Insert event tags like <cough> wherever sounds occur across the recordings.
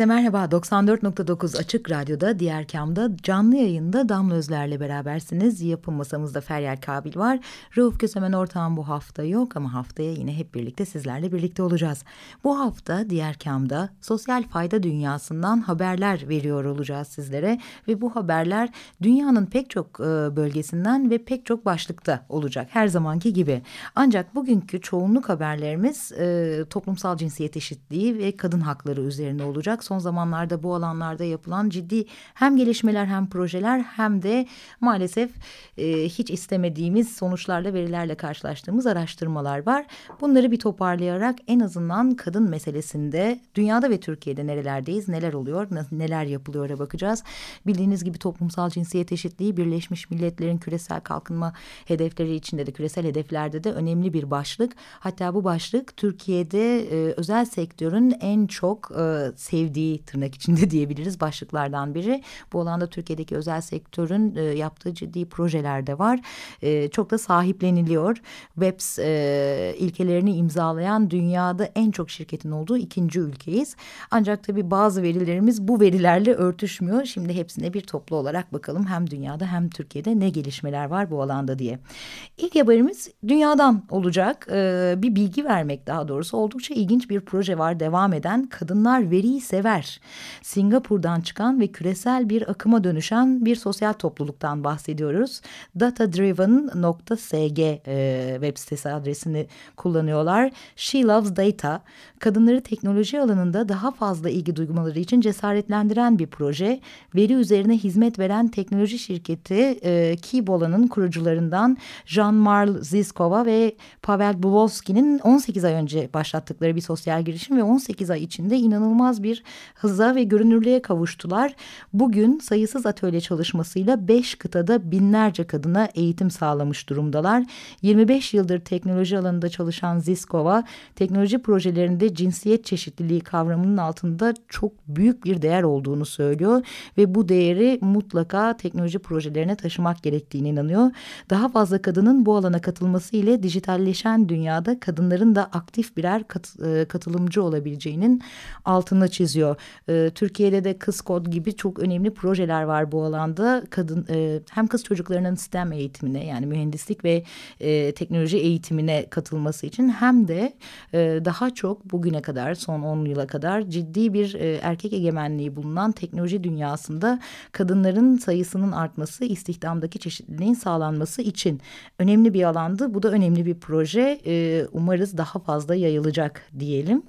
Herkese merhaba. 94.9 Açık Radyo'da Diğer Kam'da canlı yayında Damla Özler'le berabersiniz. Yapım masamızda Feryal Kabil var. Rauf Kösemen ortağım bu hafta yok ama haftaya yine hep birlikte sizlerle birlikte olacağız. Bu hafta Diğer Kam'da sosyal fayda dünyasından haberler veriyor olacağız sizlere. Ve bu haberler dünyanın pek çok e, bölgesinden ve pek çok başlıkta olacak her zamanki gibi. Ancak bugünkü çoğunluk haberlerimiz e, toplumsal cinsiyet eşitliği ve kadın hakları üzerine olacak olacak. Son zamanlarda bu alanlarda yapılan ciddi hem gelişmeler hem projeler hem de maalesef e, hiç istemediğimiz sonuçlarla verilerle karşılaştığımız araştırmalar var. Bunları bir toparlayarak en azından kadın meselesinde dünyada ve Türkiye'de nerelerdeyiz, neler oluyor, neler yapılıyor'a bakacağız. Bildiğiniz gibi toplumsal cinsiyet eşitliği Birleşmiş Milletler'in küresel kalkınma hedefleri içinde de küresel hedeflerde de önemli bir başlık. Hatta bu başlık Türkiye'de e, özel sektörün en çok e, sevdiği tırnak içinde <laughs> diyebiliriz başlıklardan biri. Bu alanda Türkiye'deki özel sektörün e, yaptığı ciddi projeler de var. E, çok da sahipleniliyor. WEBS e, ilkelerini imzalayan dünyada en çok şirketin olduğu ikinci ülkeyiz. Ancak tabii bazı verilerimiz bu verilerle örtüşmüyor. Şimdi hepsine bir toplu olarak bakalım hem dünyada hem Türkiye'de ne gelişmeler var bu alanda diye. İlk haberimiz dünyadan olacak. E, bir bilgi vermek daha doğrusu oldukça ilginç bir proje var devam eden. Kadınlar veriyi sever. Singapur'dan çıkan ve küresel bir akıma dönüşen bir sosyal topluluktan bahsediyoruz. datadriven.sg e, web sitesi adresini kullanıyorlar. She Loves Data, kadınları teknoloji alanında daha fazla ilgi duymaları için cesaretlendiren bir proje. Veri üzerine hizmet veren teknoloji şirketi e, Kibola'nın kurucularından Jean-Marl Ziskova ve Pavel Buvolski'nin 18 ay önce başlattıkları bir sosyal girişim ve 18 ay içinde inanılmaz bir hıza ve görünürlüğe kavuştular. Bugün sayısız atölye çalışmasıyla beş kıtada binlerce kadına eğitim sağlamış durumdalar. 25 yıldır teknoloji alanında çalışan Ziskova, teknoloji projelerinde cinsiyet çeşitliliği kavramının altında çok büyük bir değer olduğunu söylüyor ve bu değeri mutlaka teknoloji projelerine taşımak gerektiğine inanıyor. Daha fazla kadının bu alana katılması ile dijitalleşen dünyada kadınların da aktif birer kat, e, katılımcı olabileceğinin altını çiziyor. E, Türkiye'de de Kız Kod gibi çok önemli projeler var bu alanda. Kadın e, hem kız çocuklarının STEM eğitimine yani mühendislik ve e, teknoloji eğitimine katılması için hem de e, daha çok bugüne kadar son 10 yıla kadar ciddi bir e, erkek egemenliği bulunan teknoloji dünyasında kadınların sayısının artması, istihdamdaki çeşitliliğin sağlanması için önemli bir alandı. Bu da önemli bir proje. E, umarız daha fazla yayılacak diyelim.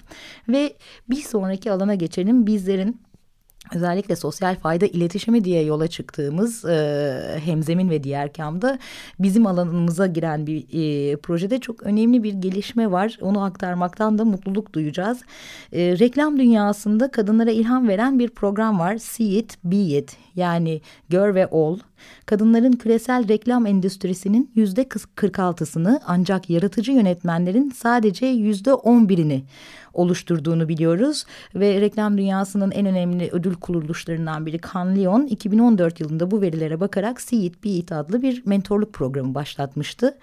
Ve bir sonraki alana geçelim. Bizlerin özellikle sosyal fayda iletişimi diye yola çıktığımız e, Hemzemin ve diğer kamda bizim alanımıza giren bir e, projede çok önemli bir gelişme var. Onu aktarmaktan da mutluluk duyacağız. E, reklam dünyasında kadınlara ilham veren bir program var. See It, Be It yani gör ve ol. Kadınların küresel reklam endüstrisinin yüzde 46'sını ancak yaratıcı yönetmenlerin sadece yüzde 11'ini oluşturduğunu biliyoruz. Ve reklam dünyasının en önemli ödül kuruluşlarından biri Cannes Lion 2014 yılında bu verilere bakarak See It adlı bir mentorluk programı başlatmıştı.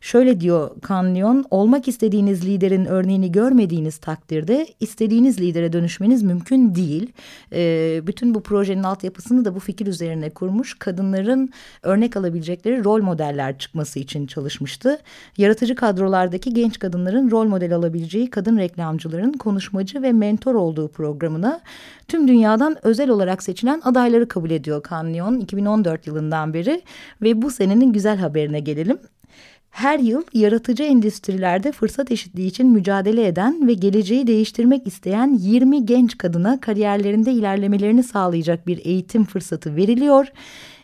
Şöyle diyor Cannes olmak istediğiniz liderin örneğini görmediğiniz takdirde istediğiniz lidere dönüşmeniz mümkün değil. E, bütün bu projenin altyapısını da bu fikir üzerine kurmuş. Kadınların örnek alabilecekleri rol modeller çıkması için çalışmıştı. Yaratıcı kadrolardaki genç kadınların rol model alabileceği kadın reklamcıların konuşmacı ve mentor olduğu programına tüm dünyadan özel olarak seçilen adayları kabul ediyor Cannes 2014 yılından beri ve bu senenin güzel haberine gelelim. Her yıl yaratıcı endüstrilerde fırsat eşitliği için mücadele eden ve geleceği değiştirmek isteyen 20 genç kadına kariyerlerinde ilerlemelerini sağlayacak bir eğitim fırsatı veriliyor.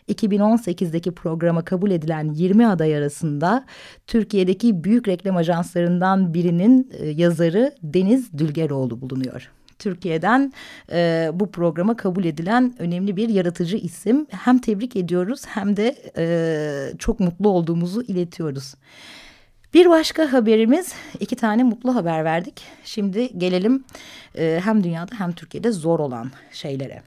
2018'deki programa kabul edilen 20 aday arasında Türkiye'deki büyük reklam ajanslarından birinin e, yazarı Deniz Dülgeroğlu bulunuyor. Türkiye'den e, bu programa kabul edilen önemli bir yaratıcı isim. Hem tebrik ediyoruz hem de e, çok mutlu olduğumuzu iletiyoruz. Bir başka haberimiz iki tane mutlu haber verdik. Şimdi gelelim e, hem dünyada hem Türkiye'de zor olan şeylere.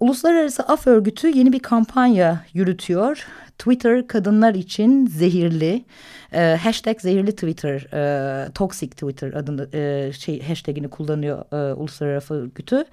Uluslararası Af Örgütü yeni bir kampanya yürütüyor. Twitter kadınlar için zehirli. E, hashtag zehirli Twitter, e, toxic Twitter adında e, şey hashtagini kullanıyor e, Uluslararası Örgütü.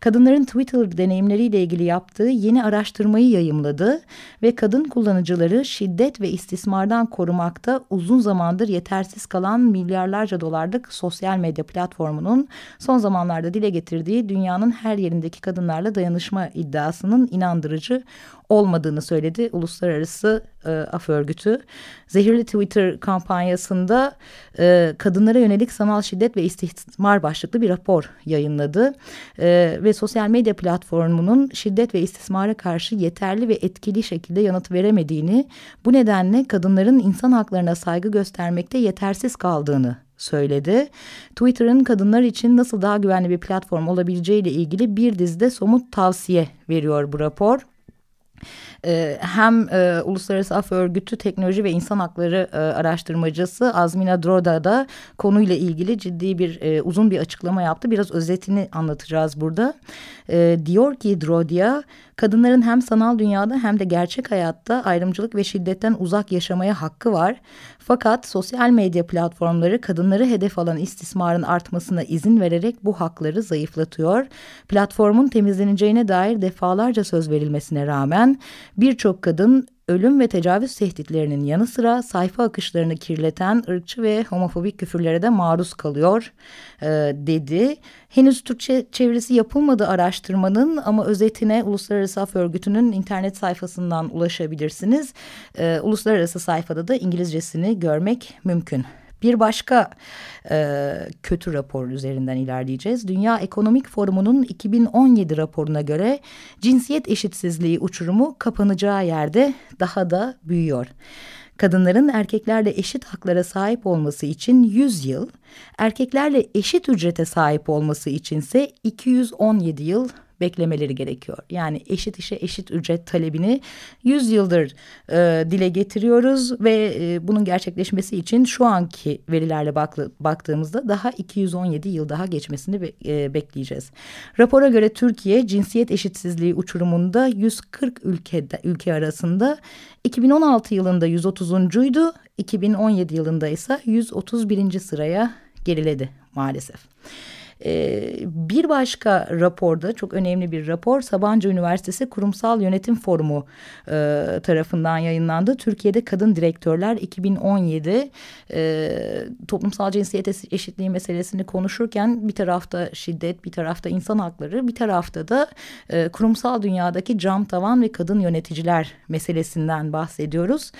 Kadınların Twitter deneyimleriyle ilgili yaptığı yeni araştırmayı yayımladı ve kadın kullanıcıları şiddet ve istismardan korumakta uzun zamandır yetersiz kalan milyarlarca dolarlık sosyal medya platformunun son zamanlarda dile getirdiği dünyanın her yerindeki kadınlarla dayanışma iddiasının inandırıcı olmadığını söyledi Uluslararası e, Af Örgütü. Zehirli Twitter kampanyasında e, kadınlara yönelik sanal şiddet ve istismar başlıklı bir rapor yayınladı. E, ve sosyal medya platformunun şiddet ve istismara karşı yeterli ve etkili şekilde yanıt veremediğini, bu nedenle kadınların insan haklarına saygı göstermekte yetersiz kaldığını söyledi. Twitter'ın kadınlar için nasıl daha güvenli bir platform olabileceği ile ilgili bir dizide somut tavsiye veriyor bu rapor. Ee, hem e, Uluslararası Af Örgütü Teknoloji ve İnsan Hakları e, araştırmacısı Azmina Droda da konuyla ilgili ciddi bir e, uzun bir açıklama yaptı. Biraz özetini anlatacağız burada. E, diyor ki Drodia kadınların hem sanal dünyada hem de gerçek hayatta ayrımcılık ve şiddetten uzak yaşamaya hakkı var. Fakat sosyal medya platformları kadınları hedef alan istismarın artmasına izin vererek bu hakları zayıflatıyor. Platformun temizleneceğine dair defalarca söz verilmesine rağmen birçok kadın ölüm ve tecavüz tehditlerinin yanı sıra sayfa akışlarını kirleten ırkçı ve homofobik küfürlere de maruz kalıyor e, dedi. Henüz Türkçe çevirisi yapılmadı araştırmanın ama özetine Uluslararası Af Örgütü'nün internet sayfasından ulaşabilirsiniz. E, uluslararası sayfada da İngilizcesini görmek mümkün. Bir başka e, kötü rapor üzerinden ilerleyeceğiz. Dünya Ekonomik Forumu'nun 2017 raporuna göre cinsiyet eşitsizliği uçurumu kapanacağı yerde daha da büyüyor. Kadınların erkeklerle eşit haklara sahip olması için 100 yıl, erkeklerle eşit ücrete sahip olması içinse 217 yıl beklemeleri gerekiyor. Yani eşit işe eşit ücret talebini 100 yıldır e, dile getiriyoruz ve e, bunun gerçekleşmesi için şu anki verilerle baklı, baktığımızda daha 217 yıl daha geçmesini be, e, bekleyeceğiz. Rapora göre Türkiye cinsiyet eşitsizliği uçurumunda 140 ülkede, ülke arasında 2016 yılında 130'uncuydu, 2017 yılında ise 131. sıraya geriledi maalesef. E, bir başka raporda çok önemli bir rapor Sabancı Üniversitesi Kurumsal Yönetim Forumu e, tarafından yayınlandı. Türkiye'de kadın direktörler 2017 e, toplumsal cinsiyet eşitliği meselesini konuşurken bir tarafta şiddet, bir tarafta insan hakları, bir tarafta da e, kurumsal dünyadaki cam tavan ve kadın yöneticiler meselesinden bahsediyoruz.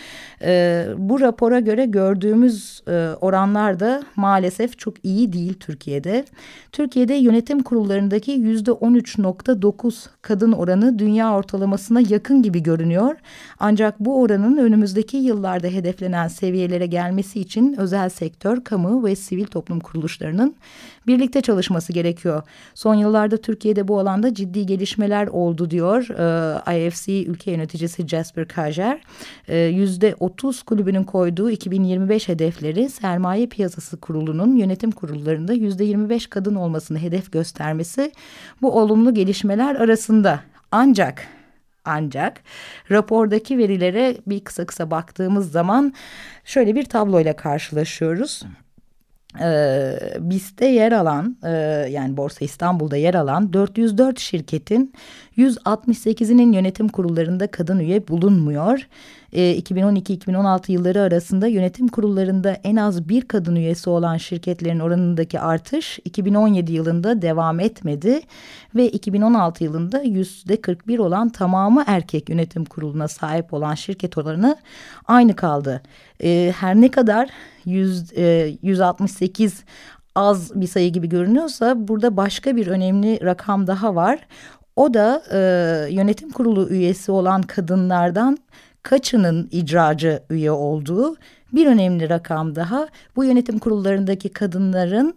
E, bu rapora göre gördüğümüz e, oranlar da maalesef çok iyi değil Türkiye'de. Türkiye'de yönetim kurullarındaki yüzde 13.9 kadın oranı dünya ortalamasına yakın gibi görünüyor. Ancak bu oranın önümüzdeki yıllarda hedeflenen seviyelere gelmesi için özel sektör, kamu ve sivil toplum kuruluşlarının birlikte çalışması gerekiyor. Son yıllarda Türkiye'de bu alanda ciddi gelişmeler oldu diyor e, IFC ülke yöneticisi Jasper Kajer. E, yüzde 30 kulübünün koyduğu 2025 hedefleri sermaye piyasası kurulunun yönetim kurullarında yüzde 25 kadın olmasını hedef göstermesi bu olumlu gelişmeler arasında. Ancak ancak rapordaki verilere bir kısa kısa baktığımız zaman şöyle bir tabloyla karşılaşıyoruz. e, BIST'te yer alan e, yani Borsa İstanbul'da yer alan 404 şirketin 168'inin yönetim kurullarında kadın üye bulunmuyor. E, 2012-2016 yılları arasında yönetim kurullarında en az bir kadın üyesi olan şirketlerin oranındaki artış 2017 yılında devam etmedi ve 2016 yılında yüzde 41 olan tamamı erkek yönetim kuruluna sahip olan şirket oranı aynı kaldı. E, her ne kadar 100, e, 168 az bir sayı gibi görünüyorsa burada başka bir önemli rakam daha var. O da e, yönetim kurulu üyesi olan kadınlardan kaçının icracı üye olduğu bir önemli rakam daha. Bu yönetim kurullarındaki kadınların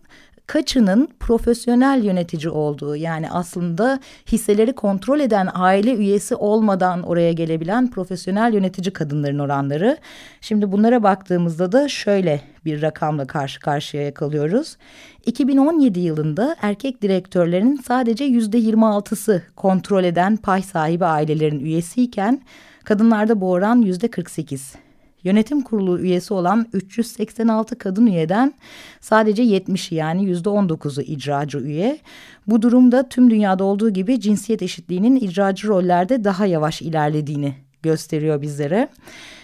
kaçının profesyonel yönetici olduğu yani aslında hisseleri kontrol eden aile üyesi olmadan oraya gelebilen profesyonel yönetici kadınların oranları. Şimdi bunlara baktığımızda da şöyle bir rakamla karşı karşıya kalıyoruz. 2017 yılında erkek direktörlerin sadece yüzde 26'sı kontrol eden pay sahibi ailelerin üyesiyken kadınlarda bu oran yüzde 48. Yönetim kurulu üyesi olan 386 kadın üyeden sadece 70'i yani yüzde 19'u icracı üye. Bu durumda tüm dünyada olduğu gibi cinsiyet eşitliğinin icracı rollerde daha yavaş ilerlediğini gösteriyor bizlere.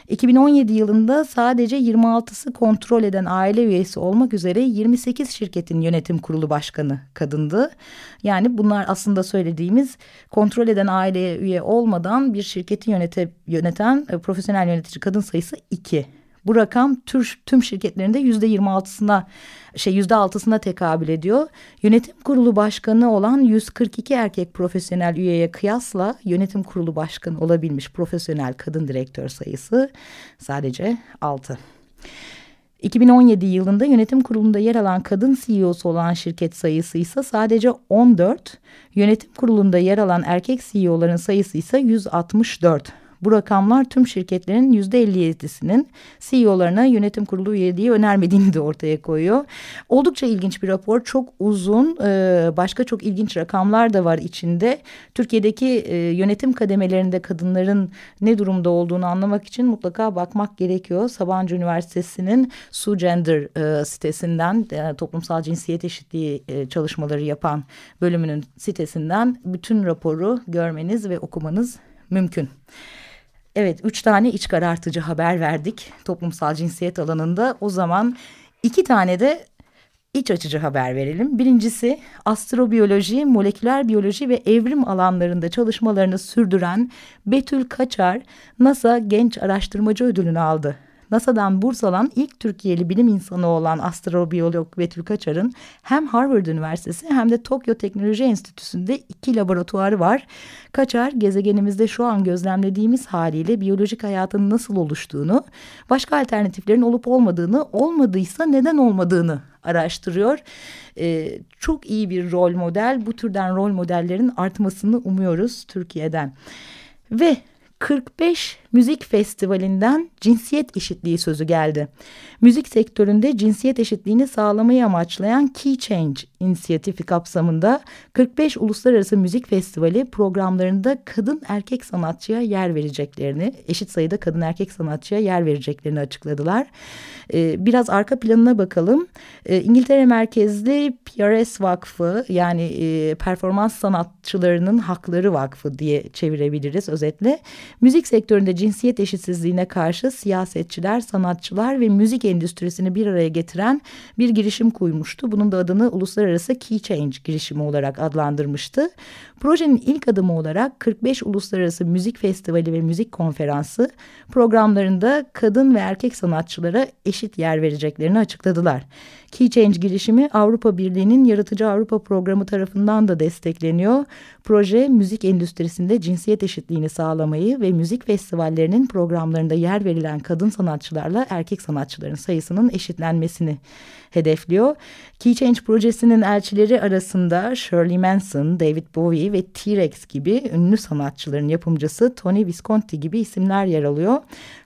2017 yılında sadece 26'sı kontrol eden aile üyesi olmak üzere 28 şirketin yönetim kurulu başkanı kadındı. Yani bunlar aslında söylediğimiz kontrol eden aileye üye olmadan bir şirketi yönete, yöneten e, profesyonel yönetici kadın sayısı 2. Bu rakam tür, tüm şirketlerinde yüzde yirmi altısına şey yüzde altısına tekabül ediyor. Yönetim kurulu başkanı olan 142 erkek profesyonel üyeye kıyasla yönetim kurulu başkanı olabilmiş profesyonel kadın direktör sayısı sadece 6. 2017 yılında yönetim kurulunda yer alan kadın CEO'su olan şirket sayısı ise sadece 14. Yönetim kurulunda yer alan erkek CEO'ların sayısı ise 164. Bu rakamlar tüm şirketlerin yüzde 57'sinin CEO'larına yönetim kurulu üyeliği önermediğini de ortaya koyuyor. Oldukça ilginç bir rapor. Çok uzun. Ee, başka çok ilginç rakamlar da var içinde. Türkiye'deki e, yönetim kademelerinde kadınların ne durumda olduğunu anlamak için mutlaka bakmak gerekiyor. Sabancı Üniversitesi'nin Su Gender e, sitesinden e, toplumsal cinsiyet eşitliği çalışmaları yapan bölümünün sitesinden bütün raporu görmeniz ve okumanız mümkün. Evet, üç tane iç karartıcı haber verdik toplumsal cinsiyet alanında. O zaman iki tane de iç açıcı haber verelim. Birincisi astrobiyoloji, moleküler biyoloji ve evrim alanlarında çalışmalarını sürdüren Betül Kaçar NASA Genç Araştırmacı Ödülünü aldı. NASA'dan burs alan ilk Türkiye'li bilim insanı olan astrobiyolog Betül Kaçar'ın hem Harvard Üniversitesi hem de Tokyo Teknoloji Enstitüsü'nde iki laboratuvarı var. Kaçar gezegenimizde şu an gözlemlediğimiz haliyle biyolojik hayatın nasıl oluştuğunu, başka alternatiflerin olup olmadığını, olmadıysa neden olmadığını araştırıyor. Ee, çok iyi bir rol model. Bu türden rol modellerin artmasını umuyoruz Türkiye'den. Ve 45 müzik festivalinden cinsiyet eşitliği sözü geldi. Müzik sektöründe cinsiyet eşitliğini sağlamayı amaçlayan Key Change inisiyatifi kapsamında 45 uluslararası müzik festivali programlarında kadın erkek sanatçıya yer vereceklerini, eşit sayıda kadın erkek sanatçıya yer vereceklerini açıkladılar. Ee, biraz arka planına bakalım. Ee, İngiltere merkezli PRS Vakfı yani e, Performans Sanatçılarının Hakları Vakfı diye çevirebiliriz özetle. Müzik sektöründe cinsiyet eşitsizliğine karşı siyasetçiler, sanatçılar ve müzik endüstrisini bir araya getiren bir girişim koymuştu. Bunun da adını Uluslararası Key Change girişimi olarak adlandırmıştı. Projenin ilk adımı olarak 45 Uluslararası Müzik Festivali ve Müzik Konferansı programlarında kadın ve erkek sanatçılara eşit yer vereceklerini açıkladılar. Key Change girişimi Avrupa Birliği'nin Yaratıcı Avrupa Programı tarafından da destekleniyor. Proje müzik endüstrisinde cinsiyet eşitliğini sağlamayı ve müzik festivallerinin programlarında yer verilen kadın sanatçılarla erkek sanatçıların sayısının eşitlenmesini hedefliyor. Key Change projesinin elçileri arasında Shirley Manson, David Bowie ve T-Rex gibi ünlü sanatçıların yapımcısı Tony Visconti gibi isimler yer alıyor.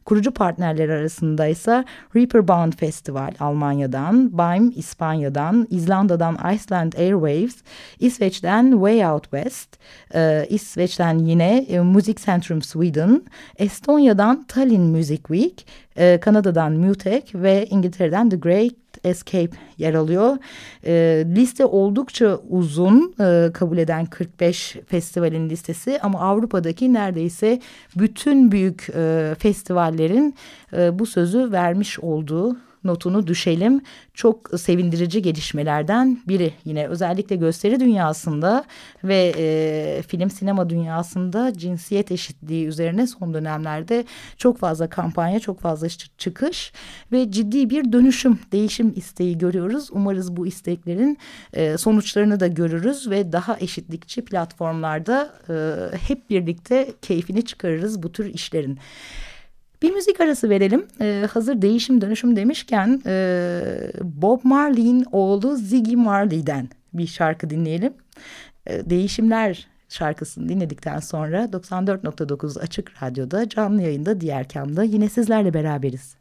Kurucu partnerler arasında ise Reaper Bound Festival Almanya'dan, BAIM İspanya'dan, İzlanda'dan Iceland Airwaves, İsveç'ten Way Out West, e, İsveç'ten yine e, Music Centrum Sweden, Estonya'dan Tallinn Music Week e, Kanada'dan Mutek ve İngiltere'den The Great Escape yer alıyor. E, liste oldukça uzun e, kabul eden 45 festivalin listesi ama Avrupa'daki neredeyse bütün büyük e, festivallerin e, bu sözü vermiş olduğu notunu düşelim. Çok sevindirici gelişmelerden biri yine özellikle gösteri dünyasında ve e, film sinema dünyasında cinsiyet eşitliği üzerine son dönemlerde çok fazla kampanya, çok fazla çıkış ve ciddi bir dönüşüm, değişim isteği görüyoruz. Umarız bu isteklerin e, sonuçlarını da görürüz ve daha eşitlikçi platformlarda e, hep birlikte keyfini çıkarırız bu tür işlerin. Bir müzik arası verelim. Ee, hazır değişim dönüşüm demişken e, Bob Marley'in oğlu Ziggy Marley'den bir şarkı dinleyelim. E, Değişimler şarkısını dinledikten sonra 94.9 Açık Radyo'da canlı yayında diğer kamda yine sizlerle beraberiz.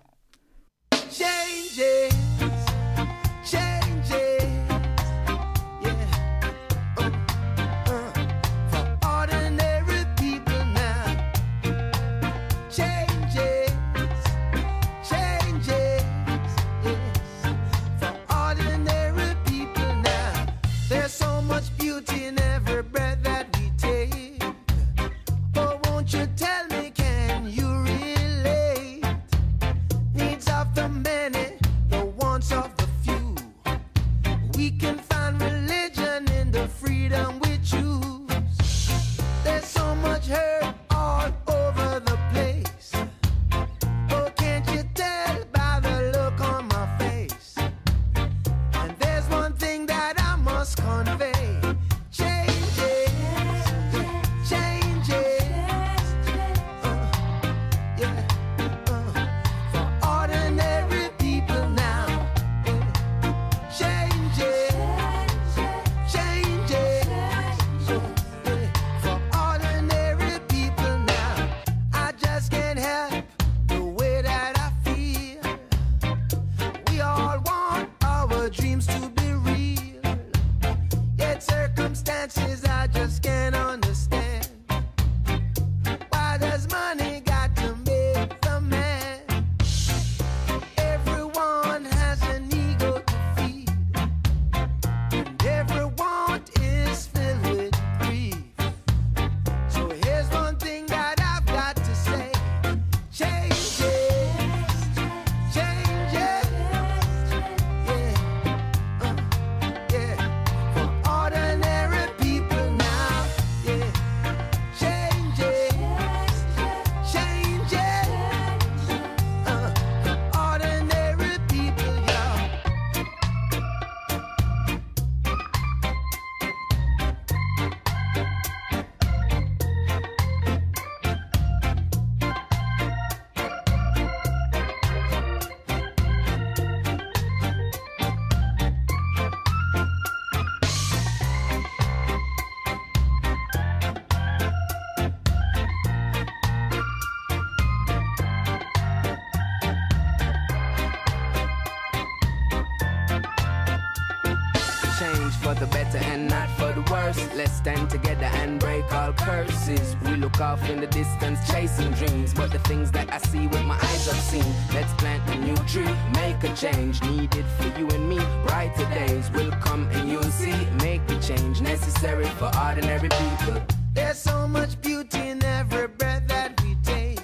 For worse. Let's stand together and break all curses. We look off in the distance, chasing dreams. But the things that I see with my eyes have seen. Let's plant a new tree, make a change needed for you and me. Brighter days will come and you'll see. Make the change necessary for ordinary people. There's so much beauty in every breath that we take.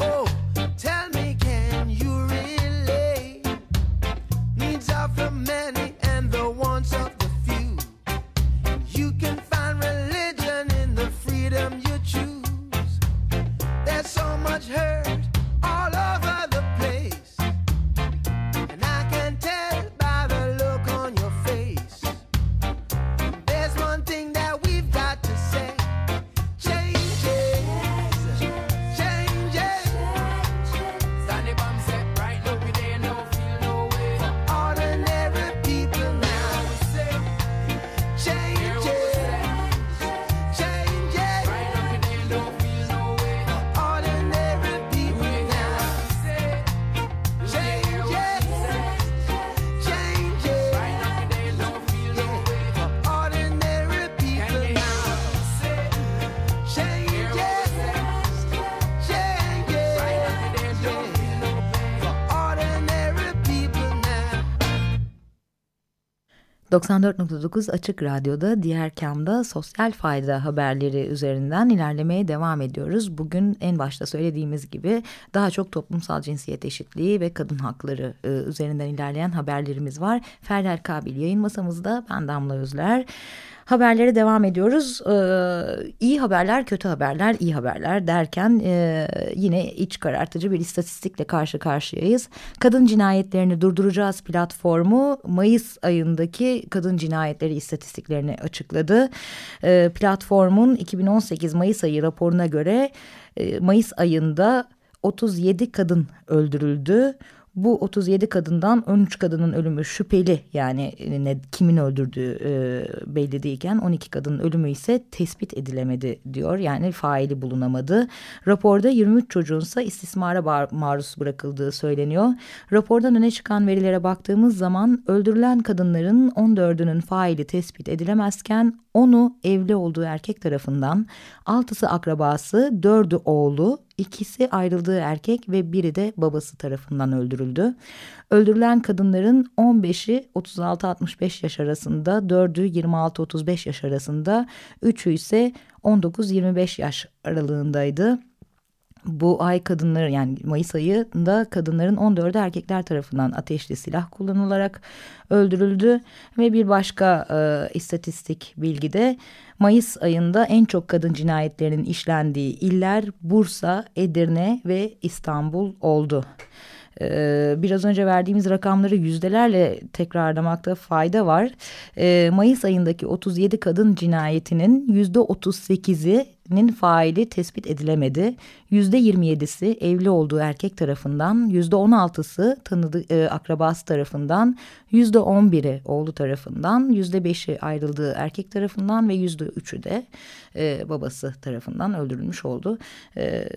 Oh, tell me, can you relate? Needs of the many 94.9 Açık Radyo'da diğer kamda sosyal fayda haberleri üzerinden ilerlemeye devam ediyoruz. Bugün en başta söylediğimiz gibi daha çok toplumsal cinsiyet eşitliği ve kadın hakları e, üzerinden ilerleyen haberlerimiz var. Feryal Kabil yayın masamızda ben Damla Özler. Haberlere devam ediyoruz. Ee, iyi haberler, kötü haberler, iyi haberler derken e, yine iç karartıcı bir istatistikle karşı karşıyayız. Kadın cinayetlerini durduracağız platformu Mayıs ayındaki kadın cinayetleri istatistiklerini açıkladı. Ee, platformun 2018 Mayıs ayı raporuna göre e, Mayıs ayında 37 kadın öldürüldü. Bu 37 kadından 13 kadının ölümü şüpheli yani e, ne, kimin öldürdüğü e, belli değilken 12 kadının ölümü ise tespit edilemedi diyor. Yani faili bulunamadı. Raporda 23 çocuğun ise istismara maruz bırakıldığı söyleniyor. Rapordan öne çıkan verilere baktığımız zaman öldürülen kadınların 14'ünün faili tespit edilemezken onu evli olduğu erkek tarafından, altısı akrabası, dördü oğlu, ikisi ayrıldığı erkek ve biri de babası tarafından öldürüldü. Öldürülen kadınların 15'i 36-65 yaş arasında, 4'ü 26-35 yaş arasında, 3'ü ise 19-25 yaş aralığındaydı bu ay kadınları yani Mayıs ayında kadınların 14'ü erkekler tarafından ateşli silah kullanılarak öldürüldü ve bir başka e, istatistik bilgide Mayıs ayında en çok kadın cinayetlerinin işlendiği iller Bursa, Edirne ve İstanbul oldu. Ee, biraz önce verdiğimiz rakamları yüzdelerle tekrarlamakta fayda var. Ee, Mayıs ayındaki 37 kadın cinayetinin yüzde 38'i nin faili tespit edilemedi. Yüzde 27'si evli olduğu erkek tarafından, yüzde 16'sı tanıdığı e, akrabası tarafından, yüzde 11'i oğlu tarafından, yüzde 5'i ayrıldığı erkek tarafından ve yüzde 3'ü de e, babası tarafından öldürülmüş oldu. E,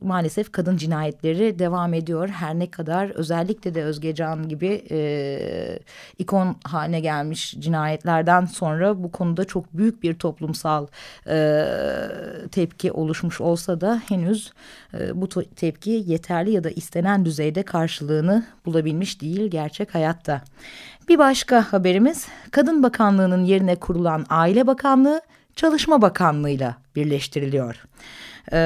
maalesef kadın cinayetleri devam ediyor. Her ne kadar özellikle de Özgecan gibi e, ikon haline gelmiş cinayetlerden sonra bu konuda çok büyük bir toplumsal e, tepki oluşmuş olsa da henüz e, bu tepki yeterli ya da istenen düzeyde karşılığını bulabilmiş değil gerçek hayatta. Bir başka haberimiz Kadın Bakanlığı'nın yerine kurulan Aile Bakanlığı Çalışma Bakanlığı'yla birleştiriliyor. Ee,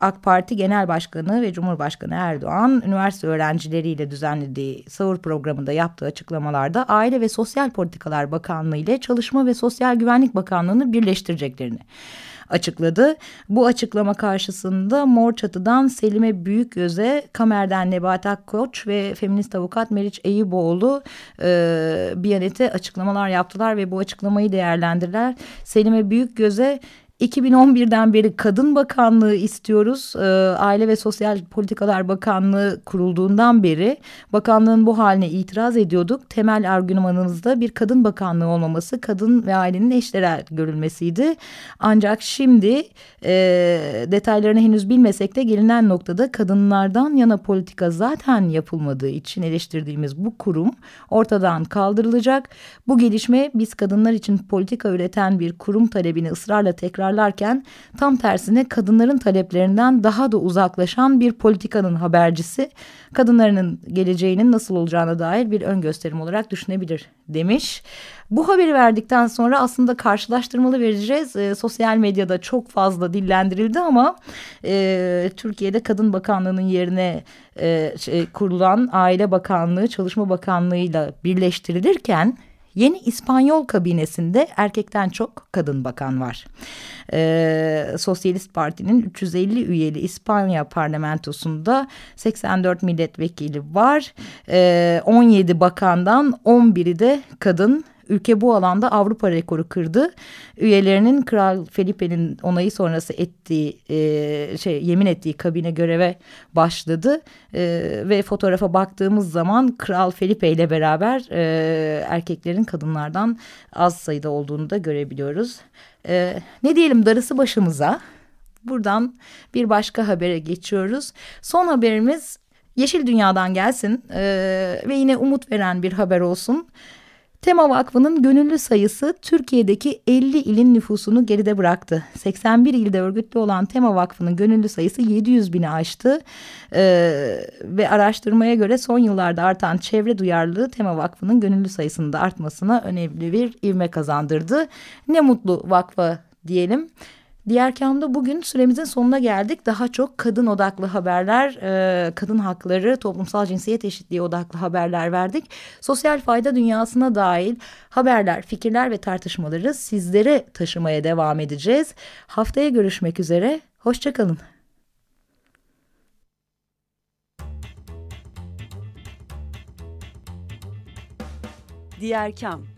AK Parti Genel Başkanı ve Cumhurbaşkanı Erdoğan üniversite öğrencileriyle düzenlediği sahur programında yaptığı açıklamalarda Aile ve Sosyal Politikalar Bakanlığı ile Çalışma ve Sosyal Güvenlik Bakanlığı'nı birleştireceklerini açıkladı. Bu açıklama karşısında Mor Çatı'dan Selime Büyükgöz'e, Kamer'den Nebat Akkoç ve feminist avukat Meriç Eyüboğlu e, Biyanet'e açıklamalar yaptılar ve bu açıklamayı değerlendirdiler. Selime Büyükgöz'e 2011'den beri Kadın Bakanlığı istiyoruz. Ee, Aile ve Sosyal Politikalar Bakanlığı kurulduğundan beri bakanlığın bu haline itiraz ediyorduk. Temel argümanımızda bir kadın bakanlığı olmaması, kadın ve ailenin eşdeğer görülmesiydi. Ancak şimdi e, detaylarını henüz bilmesek de gelinen noktada kadınlardan yana politika zaten yapılmadığı için eleştirdiğimiz bu kurum ortadan kaldırılacak. Bu gelişme biz kadınlar için politika üreten bir kurum talebini ısrarla tekrar tekrarlarken tam tersine kadınların taleplerinden daha da uzaklaşan bir politikanın habercisi kadınların geleceğinin nasıl olacağına dair bir ön gösterim olarak düşünebilir demiş. Bu haberi verdikten sonra aslında karşılaştırmalı vereceğiz. E, sosyal medyada çok fazla dillendirildi ama e, Türkiye'de Kadın Bakanlığı'nın yerine e, şey, kurulan Aile Bakanlığı, Çalışma Bakanlığı'yla birleştirilirken Yeni İspanyol kabinesinde erkekten çok kadın bakan var. Ee, Sosyalist Parti'nin 350 üyeli İspanya parlamentosunda 84 milletvekili var. Ee, 17 bakandan 11'i de kadın Ülke bu alanda Avrupa rekoru kırdı. Üyelerinin Kral Felipe'nin onayı sonrası ettiği e, şey yemin ettiği kabine göreve başladı e, ve fotoğrafa baktığımız zaman Kral Felipe ile beraber e, erkeklerin kadınlardan az sayıda olduğunu da görebiliyoruz. E, ne diyelim darısı başımıza. Buradan bir başka habere geçiyoruz. Son haberimiz Yeşil Dünya'dan gelsin e, ve yine umut veren bir haber olsun. Tema Vakfı'nın gönüllü sayısı Türkiye'deki 50 ilin nüfusunu geride bıraktı. 81 ilde örgütlü olan Tema Vakfı'nın gönüllü sayısı 700 bini aştı. Ee, ve araştırmaya göre son yıllarda artan çevre duyarlılığı Tema Vakfı'nın gönüllü sayısının da artmasına önemli bir ivme kazandırdı. Ne mutlu vakfa diyelim. Diğer kamda bugün süremizin sonuna geldik. Daha çok kadın odaklı haberler, e, kadın hakları, toplumsal cinsiyet eşitliği odaklı haberler verdik. Sosyal fayda dünyasına dahil haberler, fikirler ve tartışmaları sizlere taşımaya devam edeceğiz. Haftaya görüşmek üzere, hoşçakalın. Diğer Kam